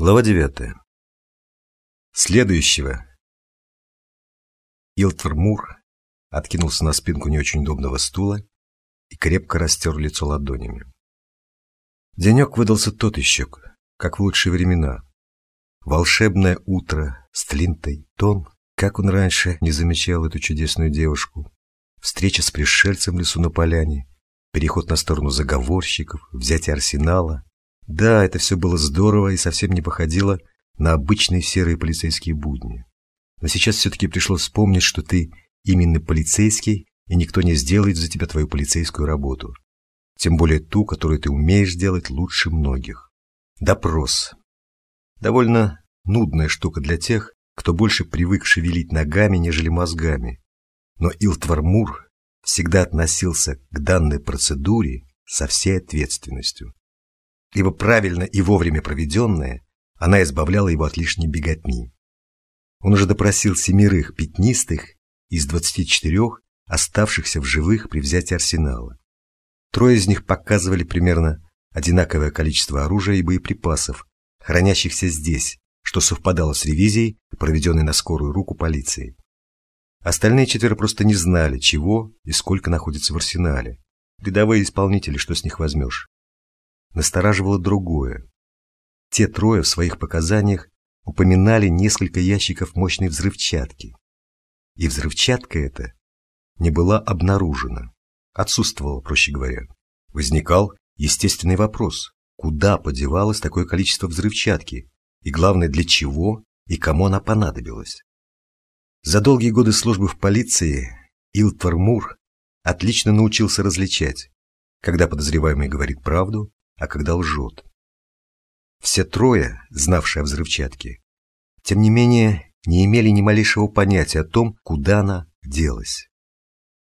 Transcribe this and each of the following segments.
Глава 9. Следующего. Илтвер Мур откинулся на спинку не очень удобного стула и крепко растер лицо ладонями. Денек выдался тот еще, как в лучшие времена. Волшебное утро с Тлинтой Тон, как он раньше не замечал эту чудесную девушку. Встреча с пришельцем в лесу на поляне, переход на сторону заговорщиков, взятие арсенала — да, это все было здорово и совсем не походило на обычные серые полицейские будни. Но сейчас все-таки пришлось вспомнить, что ты именно полицейский, и никто не сделает за тебя твою полицейскую работу. Тем более ту, которую ты умеешь делать лучше многих. Допрос. Довольно нудная штука для тех, кто больше привык шевелить ногами, нежели мозгами. Но Илтвармур всегда относился к данной процедуре со всей ответственностью ибо правильно и вовремя проведенная, она избавляла его от лишней беготни. Он уже допросил семерых пятнистых из двадцати четырех, оставшихся в живых при взятии арсенала. Трое из них показывали примерно одинаковое количество оружия и боеприпасов, хранящихся здесь, что совпадало с ревизией, проведенной на скорую руку полицией. Остальные четверо просто не знали, чего и сколько находится в арсенале. Рядовые исполнители, что с них возьмешь настораживало другое. Те трое в своих показаниях упоминали несколько ящиков мощной взрывчатки. И взрывчатка эта не была обнаружена, отсутствовала, проще говоря. Возникал естественный вопрос, куда подевалось такое количество взрывчатки, и главное, для чего и кому она понадобилась. За долгие годы службы в полиции Илтвар Мур отлично научился различать, когда подозреваемый говорит правду, а когда лжет. Все трое, знавшие о взрывчатке, тем не менее не имели ни малейшего понятия о том, куда она делась.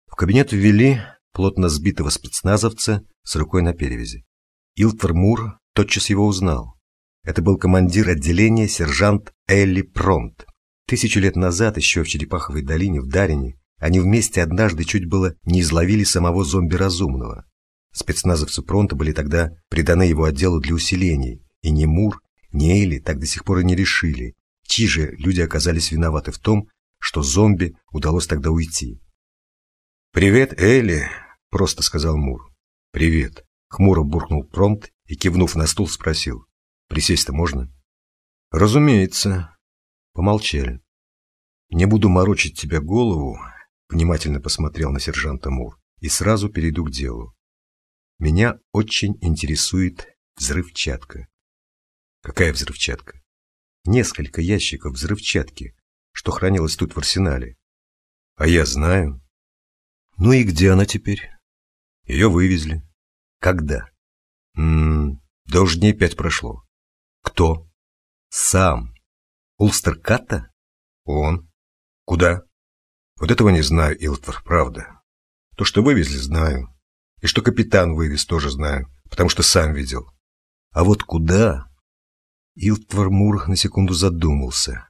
В кабинет ввели плотно сбитого спецназовца с рукой на перевязи. Илтер Мур тотчас его узнал. Это был командир отделения сержант Элли Пронт. Тысячу лет назад, еще в Черепаховой долине в Дарине, они вместе однажды чуть было не изловили самого зомби разумного. Спецназовцы Пронта были тогда приданы его отделу для усилений, и ни Мур, ни Эйли так до сих пор и не решили, чьи же люди оказались виноваты в том, что зомби удалось тогда уйти. «Привет, Элли!» – просто сказал Мур. «Привет!» – хмуро буркнул Пронт и, кивнув на стул, спросил. «Присесть-то можно?» «Разумеется». Помолчали. «Не буду морочить тебе голову», – внимательно посмотрел на сержанта Мур, «и сразу перейду к делу. Меня очень интересует взрывчатка. Какая взрывчатка? Несколько ящиков взрывчатки, что хранилось тут в арсенале. А я знаю. Ну и где она теперь? Ее вывезли. Когда? М -м, да уж дней пять прошло. Кто? Сам. Улстер Катта? Он. Куда? Вот этого не знаю, Илтвар, правда. То, что вывезли, знаю. И что капитан вывез, тоже знаю, потому что сам видел. А вот куда? Илтвар Мур на секунду задумался.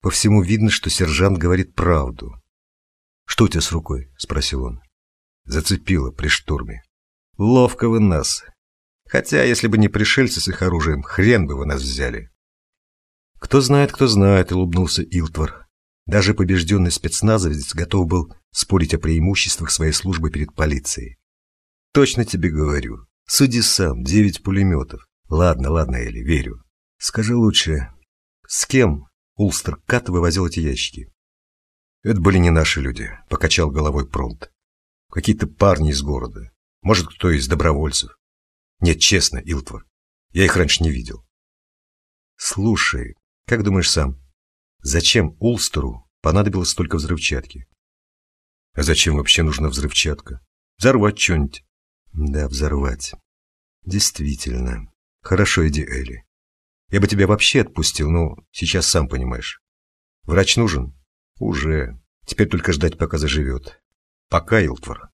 По всему видно, что сержант говорит правду. «Что у тебя с рукой?» – спросил он. Зацепило при штурме. «Ловко вы нас. Хотя, если бы не пришельцы с их оружием, хрен бы вы нас взяли». «Кто знает, кто знает», – улыбнулся Илтвар. Даже побежденный спецназовец готов был спорить о преимуществах своей службы перед полицией. Точно тебе говорю. Суди сам, девять пулеметов. Ладно, ладно, Элли, верю. Скажи лучше, с кем Улстер Кат вывозил эти ящики? Это были не наши люди, покачал головой Пронт. Какие-то парни из города. Может, кто из добровольцев. Нет, честно, Илтвар. Я их раньше не видел. Слушай, как думаешь сам, зачем Улстеру понадобилось столько взрывчатки? А зачем вообще нужна взрывчатка? Взорвать что-нибудь. Да, взорвать. Действительно. Хорошо, иди, Элли. Я бы тебя вообще отпустил, но сейчас сам понимаешь. Врач нужен? Уже. Теперь только ждать, пока заживет. Пока, Илтвар.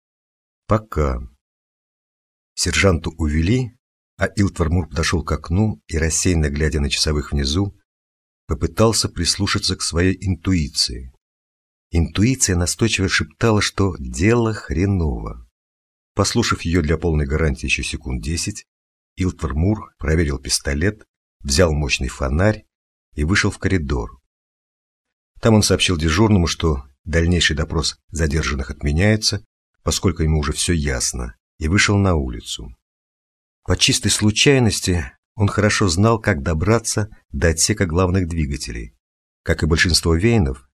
Пока. Сержанту увели, а Илтвар Мур подошел к окну и, рассеянно глядя на часовых внизу, попытался прислушаться к своей интуиции. Интуиция настойчиво шептала, что дело хреново. Послушав ее для полной гарантии еще секунд десять, Илтвар Мур проверил пистолет, взял мощный фонарь и вышел в коридор. Там он сообщил дежурному, что дальнейший допрос задержанных отменяется, поскольку ему уже все ясно, и вышел на улицу. По чистой случайности он хорошо знал, как добраться до отсека главных двигателей. Как и большинство вейнов,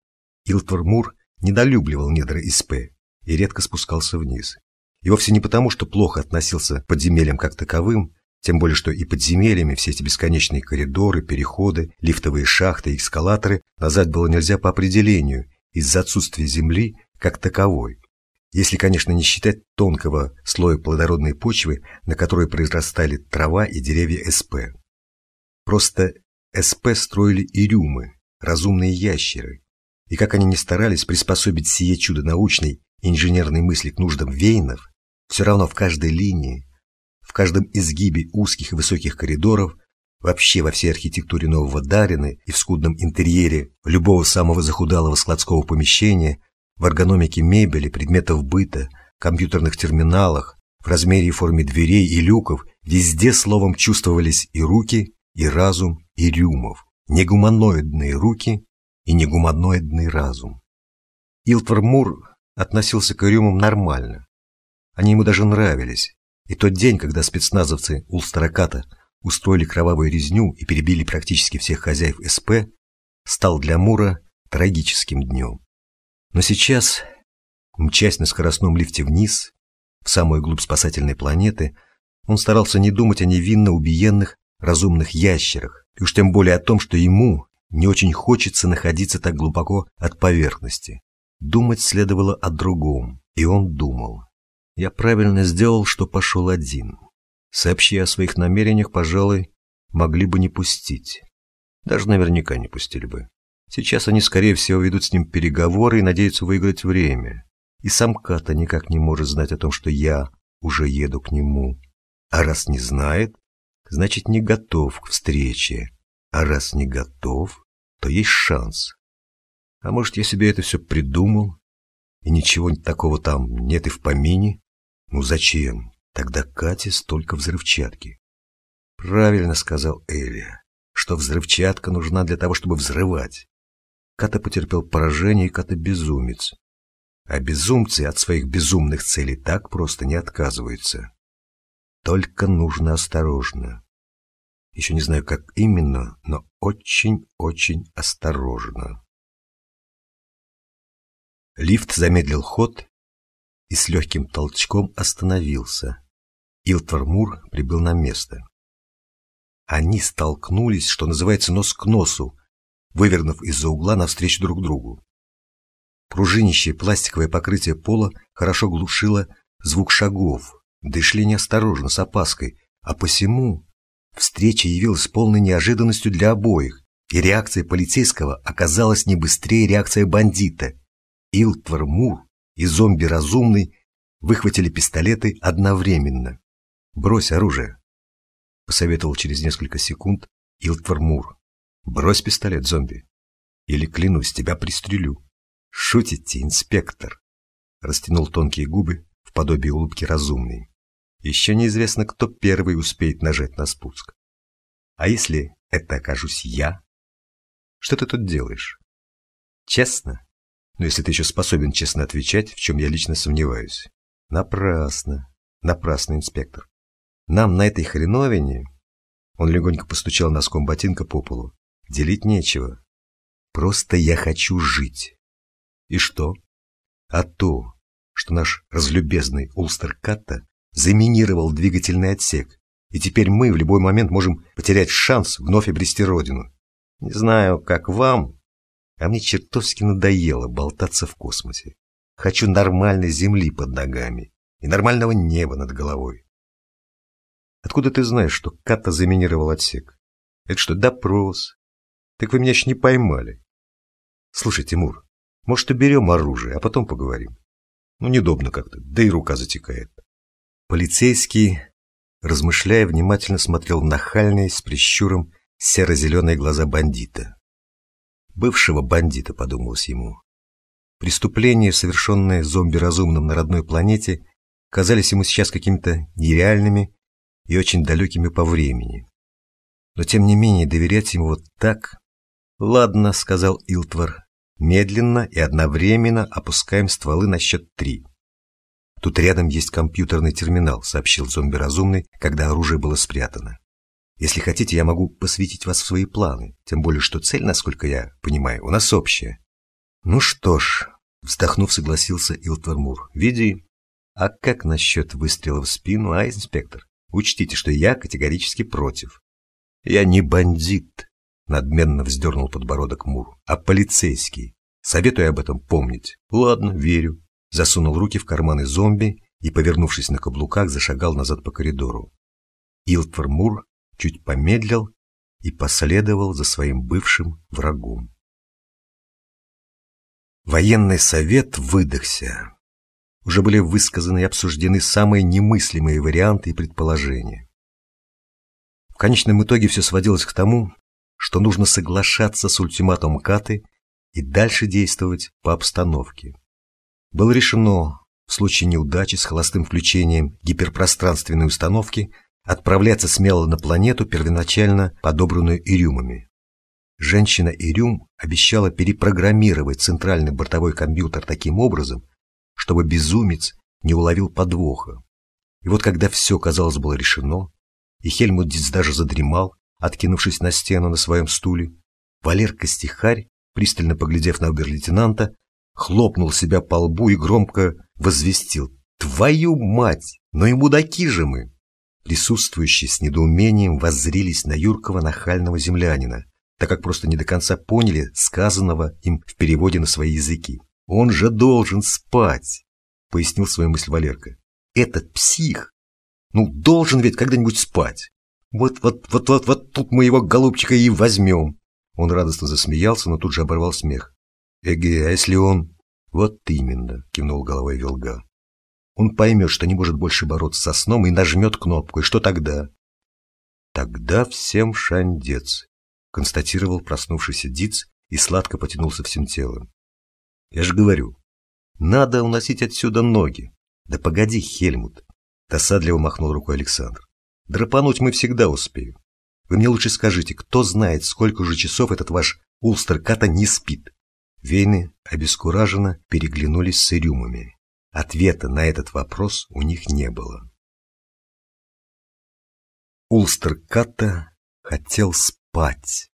Илтвар Мур недолюбливал недра СП и редко спускался вниз. И вовсе не потому, что плохо относился к подземельям как таковым, тем более, что и подземельями все эти бесконечные коридоры, переходы, лифтовые шахты и эскалаторы назад было нельзя по определению из-за отсутствия земли как таковой. Если, конечно, не считать тонкого слоя плодородной почвы, на которой произрастали трава и деревья СП. Просто СП строили и рюмы, разумные ящеры. И как они ни старались приспособить сие чудо научной инженерной мысли к нуждам вейнов, все равно в каждой линии, в каждом изгибе узких и высоких коридоров, вообще во всей архитектуре нового Дарины и в скудном интерьере любого самого захудалого складского помещения, в эргономике мебели, предметов быта, компьютерных терминалах, в размере и форме дверей и люков, везде словом чувствовались и руки, и разум, и рюмов, негуманоидные руки и негуманоидный разум. Илтвар Мур относился к рюмам нормально, они ему даже нравились. И тот день, когда спецназовцы Улстараката устроили кровавую резню и перебили практически всех хозяев СП, стал для Мура трагическим днем. Но сейчас, мчась на скоростном лифте вниз, в самую глубь спасательной планеты, он старался не думать о невинно убиенных разумных ящерах, и уж тем более о том, что ему не очень хочется находиться так глубоко от поверхности. Думать следовало о другом, и он думал. Я правильно сделал, что пошел один. Сообщи о своих намерениях, пожалуй, могли бы не пустить. Даже наверняка не пустили бы. Сейчас они, скорее всего, ведут с ним переговоры и надеются выиграть время. И сам Ката никак не может знать о том, что я уже еду к нему. А раз не знает, значит, не готов к встрече. А раз не готов, то есть шанс. А может, я себе это все придумал, и ничего такого там нет и в помине? Ну зачем тогда Кате столько взрывчатки? Правильно сказал Элия, что взрывчатка нужна для того, чтобы взрывать. Ката потерпел поражение, и Ката безумец. А безумцы от своих безумных целей так просто не отказываются. Только нужно осторожно. Еще не знаю, как именно, но очень-очень осторожно. Лифт замедлил ход и с легким толчком остановился. Илтвар Мур прибыл на место. Они столкнулись, что называется, нос к носу, вывернув из-за угла навстречу друг другу. Пружинищее пластиковое покрытие пола хорошо глушило звук шагов, да и шли неосторожно, с опаской, а посему встреча явилась полной неожиданностью для обоих, и реакция полицейского оказалась не быстрее реакции бандита. Илтвар Мур и зомби разумный выхватили пистолеты одновременно. «Брось оружие», — посоветовал через несколько секунд Илтвар Мур. «Брось пистолет, зомби, или, клянусь, тебя пристрелю». «Шутите, инспектор?» — растянул тонкие губы в подобии улыбки разумной. «Еще неизвестно, кто первый успеет нажать на спуск. А если это окажусь я? Что ты тут делаешь? Честно?» Но если ты еще способен честно отвечать, в чем я лично сомневаюсь. Напрасно. Напрасно, инспектор. Нам на этой хреновине... Он легонько постучал носком ботинка по полу. Делить нечего. Просто я хочу жить. И что? А то, что наш разлюбезный Улстер Катта заминировал двигательный отсек, и теперь мы в любой момент можем потерять шанс вновь обрести родину. Не знаю, как вам, а мне чертовски надоело болтаться в космосе. Хочу нормальной земли под ногами и нормального неба над головой. Откуда ты знаешь, что Ката заминировал отсек? Это что, допрос? Так вы меня еще не поймали. Слушай, Тимур, может, уберем оружие, а потом поговорим? Ну, неудобно как-то, да и рука затекает. Полицейский, размышляя, внимательно смотрел в нахальные с прищуром серо-зеленые глаза бандита бывшего бандита, подумалось ему. Преступления, совершенные зомби-разумным на родной планете, казались ему сейчас какими-то нереальными и очень далекими по времени. Но тем не менее доверять ему вот так... Ладно, сказал Илтвар. Медленно и одновременно опускаем стволы на счет три. Тут рядом есть компьютерный терминал, сообщил зомби разумный, когда оружие было спрятано. Если хотите, я могу посвятить вас в свои планы, тем более что цель, насколько я понимаю, у нас общая. Ну что ж, вздохнув, согласился Илтвар Мур. Веди. А как насчет выстрела в спину, а, инспектор? Учтите, что я категорически против. Я не бандит, надменно вздернул подбородок Мур, а полицейский. Советую об этом помнить. Ладно, верю. Засунул руки в карманы зомби и, повернувшись на каблуках, зашагал назад по коридору. Илтвар Мур чуть помедлил и последовал за своим бывшим врагом. Военный совет выдохся. Уже были высказаны и обсуждены самые немыслимые варианты и предположения. В конечном итоге все сводилось к тому, что нужно соглашаться с ультиматумом Каты и дальше действовать по обстановке. Было решено в случае неудачи с холостым включением гиперпространственной установки отправляться смело на планету, первоначально подобранную Ирюмами. Женщина Ирюм обещала перепрограммировать центральный бортовой компьютер таким образом, чтобы безумец не уловил подвоха. И вот когда все, казалось, было решено, и Хельмут Диц даже задремал, откинувшись на стену на своем стуле, Валерка Стихарь, пристально поглядев на обер-лейтенанта, хлопнул себя по лбу и громко возвестил «Твою мать! Ну и мудаки же мы!» Присутствующие с недоумением воззрились на юркого нахального землянина, так как просто не до конца поняли сказанного им в переводе на свои языки. «Он же должен спать!» — пояснил свою мысль Валерка. «Этот псих! Ну, должен ведь когда-нибудь спать! Вот, вот, вот, вот, вот тут мы его голубчика и возьмем!» Он радостно засмеялся, но тут же оборвал смех. «Эге, а если он...» «Вот именно», — кивнул головой Вилга. Он поймет, что не может больше бороться со сном и нажмет кнопку. И что тогда? Тогда всем шандец, констатировал проснувшийся Диц и сладко потянулся всем телом. Я же говорю, надо уносить отсюда ноги. Да погоди, Хельмут, досадливо махнул рукой Александр. Драпануть мы всегда успеем. Вы мне лучше скажите, кто знает, сколько уже часов этот ваш Улстер Ката не спит? Вейны обескураженно переглянулись с ирюмами. Ответа на этот вопрос у них не было. Улстер Катта хотел спать.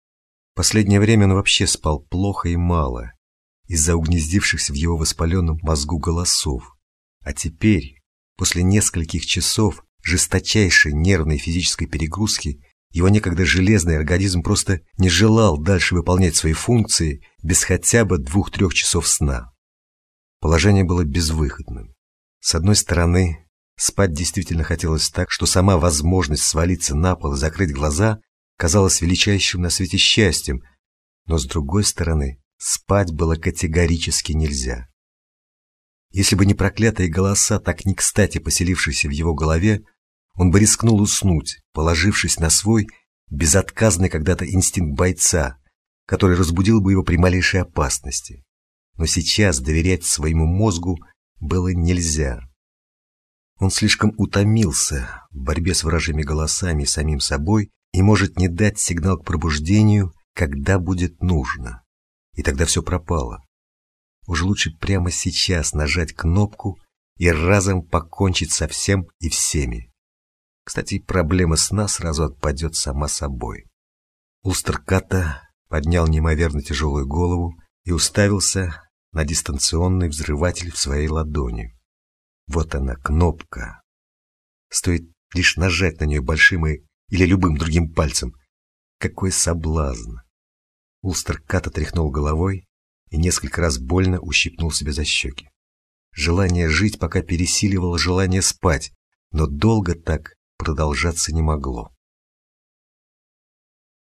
Последнее время он вообще спал плохо и мало, из-за угнездившихся в его воспаленном мозгу голосов. А теперь, после нескольких часов жесточайшей нервной и физической перегрузки, его некогда железный организм просто не желал дальше выполнять свои функции без хотя бы двух-трех часов сна. Положение было безвыходным. С одной стороны, спать действительно хотелось так, что сама возможность свалиться на пол и закрыть глаза казалась величайшим на свете счастьем, но с другой стороны, спать было категорически нельзя. Если бы не проклятые голоса, так не кстати поселившиеся в его голове, он бы рискнул уснуть, положившись на свой безотказный когда-то инстинкт бойца, который разбудил бы его при малейшей опасности но сейчас доверять своему мозгу было нельзя. Он слишком утомился в борьбе с вражьими голосами и самим собой и может не дать сигнал к пробуждению, когда будет нужно. И тогда все пропало. Уже лучше прямо сейчас нажать кнопку и разом покончить со всем и всеми. Кстати, проблема сна сразу отпадет сама собой. Улстерката поднял неимоверно тяжелую голову и уставился на дистанционный взрыватель в своей ладони. Вот она, кнопка. Стоит лишь нажать на нее большим и или любым другим пальцем. Какой соблазн! Улстер Кат отряхнул головой и несколько раз больно ущипнул себя за щеки. Желание жить пока пересиливало желание спать, но долго так продолжаться не могло.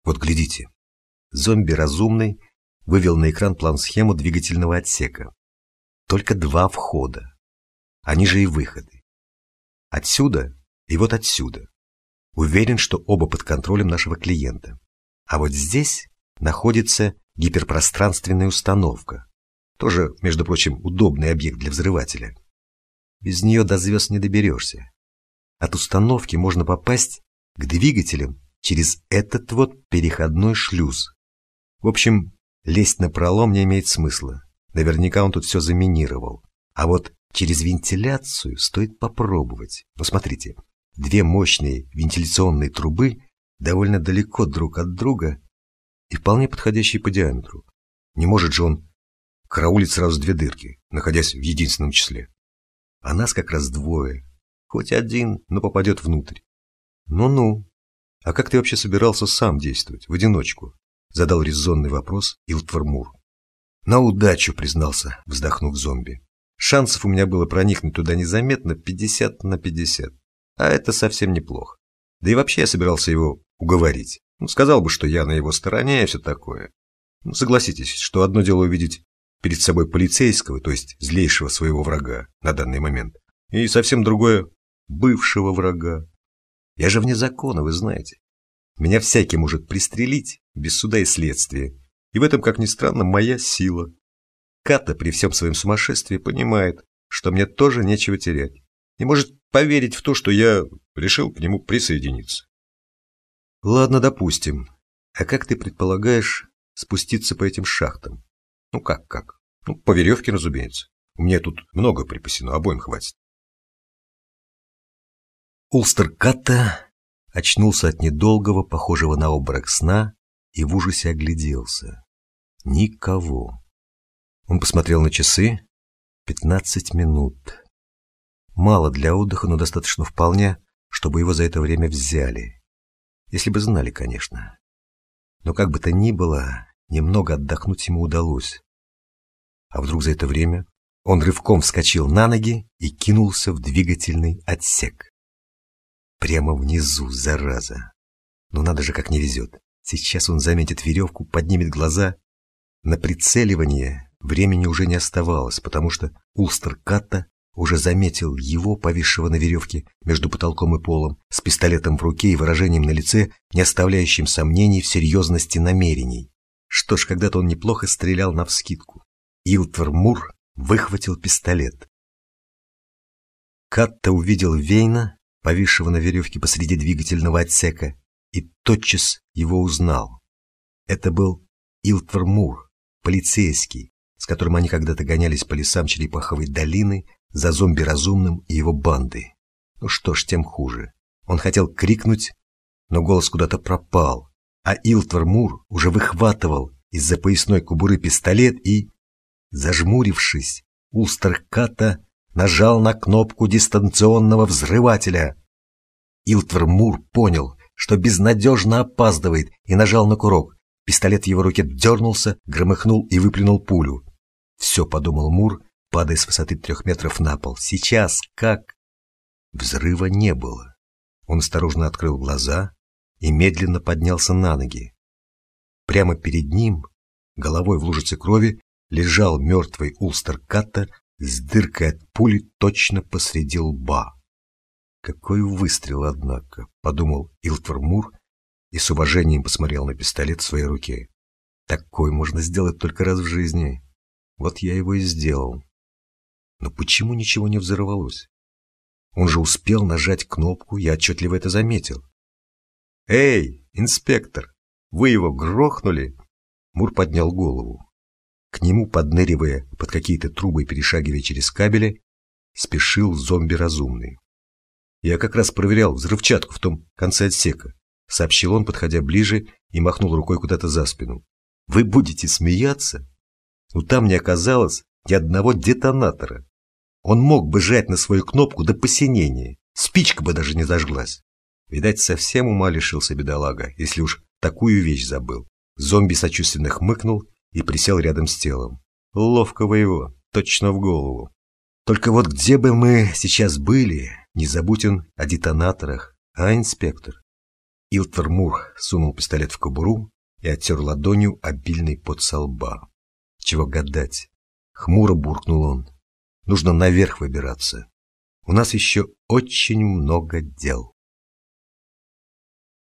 Вот глядите, зомби разумный вывел на экран план-схему двигательного отсека. Только два входа. Они же и выходы. Отсюда и вот отсюда. Уверен, что оба под контролем нашего клиента. А вот здесь находится гиперпространственная установка. Тоже, между прочим, удобный объект для взрывателя. Без нее до звезд не доберешься. От установки можно попасть к двигателям через этот вот переходной шлюз. В общем, лезть на пролом не имеет смысла. Наверняка он тут все заминировал. А вот через вентиляцию стоит попробовать. Ну, смотрите, две мощные вентиляционные трубы довольно далеко друг от друга и вполне подходящие по диаметру. Не может же он караулить сразу две дырки, находясь в единственном числе. А нас как раз двое. Хоть один, но попадет внутрь. Ну-ну. А как ты вообще собирался сам действовать, в одиночку? Задал резонный вопрос Илтвар Мур. На удачу, признался, вздохнув зомби. Шансов у меня было проникнуть туда незаметно 50 на 50. А это совсем неплохо. Да и вообще я собирался его уговорить. Ну, сказал бы, что я на его стороне и все такое. Ну, согласитесь, что одно дело увидеть перед собой полицейского, то есть злейшего своего врага на данный момент, и совсем другое – бывшего врага. Я же вне закона, вы знаете. Меня всякий может пристрелить без суда и следствия, и в этом, как ни странно, моя сила. Ката при всем своем сумасшествии понимает, что мне тоже нечего терять, и может поверить в то, что я решил к нему присоединиться. Ладно, допустим. А как ты предполагаешь спуститься по этим шахтам? Ну как, как? Ну, по веревке, разумеется. У меня тут много припасено, обоим хватит. Улстер Катта очнулся от недолгого, похожего на обморок сна, и в ужасе огляделся. Никого. Он посмотрел на часы. Пятнадцать минут. Мало для отдыха, но достаточно вполне, чтобы его за это время взяли. Если бы знали, конечно. Но как бы то ни было, немного отдохнуть ему удалось. А вдруг за это время он рывком вскочил на ноги и кинулся в двигательный отсек. Прямо внизу, зараза. Но надо же, как не везет. Сейчас он заметит веревку, поднимет глаза. На прицеливание времени уже не оставалось, потому что Улстер Катта уже заметил его, повисшего на веревке между потолком и полом, с пистолетом в руке и выражением на лице, не оставляющим сомнений в серьезности намерений. Что ж, когда-то он неплохо стрелял навскидку. Илтвер Мур выхватил пистолет. Катта увидел Вейна, повисшего на веревке посреди двигательного отсека, и тотчас его узнал. Это был Илтвер Мур, полицейский, с которым они когда-то гонялись по лесам Черепаховой долины за зомби разумным и его бандой. Ну что ж, тем хуже. Он хотел крикнуть, но голос куда-то пропал, а Илтвар Мур уже выхватывал из-за поясной кубуры пистолет и, зажмурившись, Улстерката нажал на кнопку дистанционного взрывателя. Илтвар Мур понял, что безнадежно опаздывает, и нажал на курок. Пистолет в его руке дернулся, громыхнул и выплюнул пулю. «Все», — подумал Мур, падая с высоты трех метров на пол. Сейчас как? Взрыва не было. Он осторожно открыл глаза и медленно поднялся на ноги. Прямо перед ним, головой в лужице крови, лежал мертвый Улстер Каттер с дыркой от пули точно посреди лба. Какой выстрел, однако, подумал Илтвар Мур и с уважением посмотрел на пистолет в своей руке. Такой можно сделать только раз в жизни. Вот я его и сделал. Но почему ничего не взорвалось? Он же успел нажать кнопку, я отчетливо это заметил. «Эй, инспектор, вы его грохнули?» Мур поднял голову. К нему, подныривая под какие-то трубы и перешагивая через кабели, спешил зомби разумный. «Я как раз проверял взрывчатку в том конце отсека», сообщил он, подходя ближе и махнул рукой куда-то за спину. «Вы будете смеяться? Но там не оказалось ни одного детонатора. Он мог бы жать на свою кнопку до посинения, спичка бы даже не зажглась. Видать, совсем ума лишился бедолага, если уж такую вещь забыл. Зомби сочувственно хмыкнул и присел рядом с телом. Ловкого его, точно в голову. Только вот где бы мы сейчас были, не забудь он о детонаторах, а инспектор? Илтер Мур сунул пистолет в кобуру и оттер ладонью обильный пот со лба. Чего гадать? Хмуро буркнул он. Нужно наверх выбираться. У нас еще очень много дел.